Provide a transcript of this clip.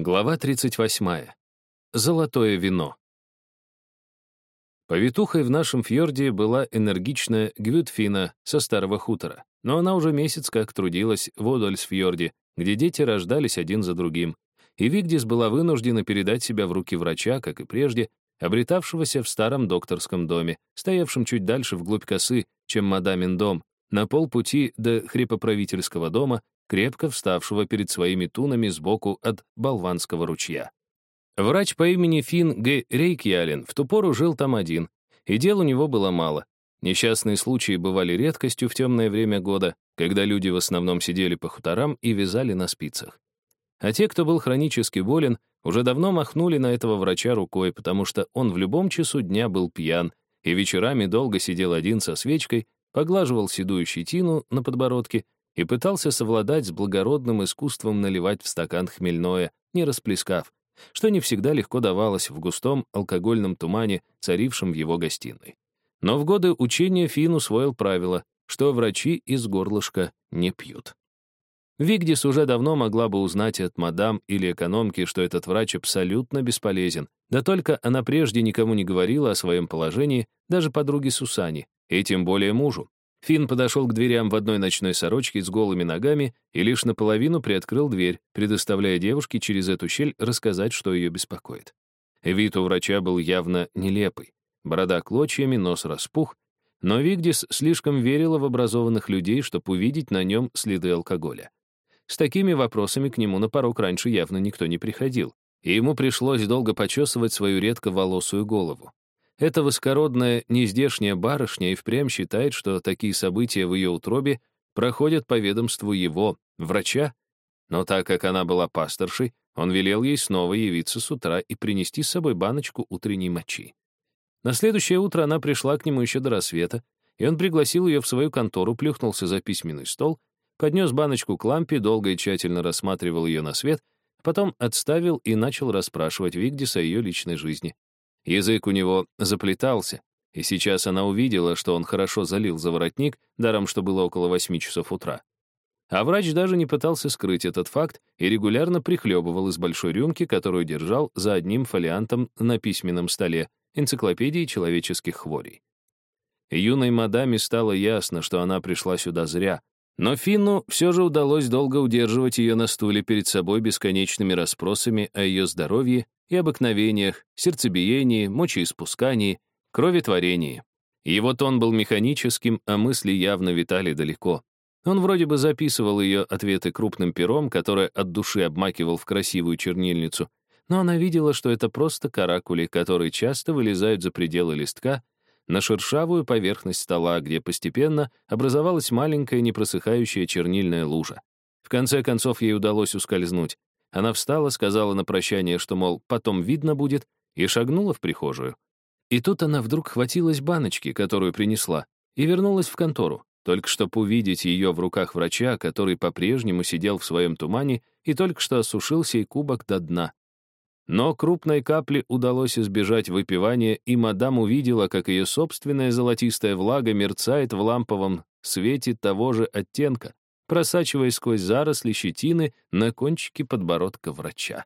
Глава 38. Золотое вино. Повитухой в нашем фьорде была энергичная Гвюдфина со старого хутора, но она уже месяц как трудилась в Одольсфьорде, где дети рождались один за другим, и Вигдис была вынуждена передать себя в руки врача, как и прежде, обретавшегося в старом докторском доме, стоявшем чуть дальше вглубь косы, чем мадамин дом, на полпути до хрепоправительского дома, крепко вставшего перед своими тунами сбоку от Болванского ручья. Врач по имени Финн Г. Рейкьялен в ту пору жил там один, и дел у него было мало. Несчастные случаи бывали редкостью в темное время года, когда люди в основном сидели по хуторам и вязали на спицах. А те, кто был хронически болен, уже давно махнули на этого врача рукой, потому что он в любом часу дня был пьян и вечерами долго сидел один со свечкой, поглаживал седую щетину на подбородке и пытался совладать с благородным искусством наливать в стакан хмельное, не расплескав, что не всегда легко давалось в густом алкогольном тумане, царившем в его гостиной. Но в годы учения Фин усвоил правило, что врачи из горлышка не пьют. Вигдис уже давно могла бы узнать от мадам или экономки, что этот врач абсолютно бесполезен, да только она прежде никому не говорила о своем положении, даже подруге Сусани, и тем более мужу. Финн подошел к дверям в одной ночной сорочке с голыми ногами и лишь наполовину приоткрыл дверь, предоставляя девушке через эту щель рассказать, что ее беспокоит. Вид у врача был явно нелепый. Борода клочьями, нос распух, но Вигдис слишком верила в образованных людей, чтобы увидеть на нем следы алкоголя. С такими вопросами к нему на порог раньше явно никто не приходил, и ему пришлось долго почесывать свою редко волосую голову. Эта воскородная, нездешняя барышня и впрямь считает, что такие события в ее утробе проходят по ведомству его, врача. Но так как она была пасторшей, он велел ей снова явиться с утра и принести с собой баночку утренней мочи. На следующее утро она пришла к нему еще до рассвета, и он пригласил ее в свою контору, плюхнулся за письменный стол, поднес баночку к лампе, долго и тщательно рассматривал ее на свет, потом отставил и начал расспрашивать Вигдиса о ее личной жизни. Язык у него заплетался, и сейчас она увидела, что он хорошо залил за воротник, даром что было около восьми часов утра. А врач даже не пытался скрыть этот факт и регулярно прихлебывал из большой рюмки, которую держал за одним фолиантом на письменном столе энциклопедии человеческих хворей. Юной мадаме стало ясно, что она пришла сюда зря, но Финну все же удалось долго удерживать ее на стуле перед собой бесконечными расспросами о ее здоровье и обыкновениях, сердцебиении, мочеиспускании, кроветворении. Его тон был механическим, а мысли явно витали далеко. Он вроде бы записывал ее ответы крупным пером, которое от души обмакивал в красивую чернильницу, но она видела, что это просто каракули, которые часто вылезают за пределы листка на шершавую поверхность стола, где постепенно образовалась маленькая непросыхающая чернильная лужа. В конце концов ей удалось ускользнуть. Она встала, сказала на прощание, что, мол, потом видно будет, и шагнула в прихожую. И тут она вдруг хватилась баночки, которую принесла, и вернулась в контору, только чтобы увидеть ее в руках врача, который по-прежнему сидел в своем тумане и только что осушил сей кубок до дна. Но крупной капле удалось избежать выпивания, и мадам увидела, как ее собственная золотистая влага мерцает в ламповом свете того же оттенка, просачиваясь сквозь заросли щетины на кончике подбородка врача.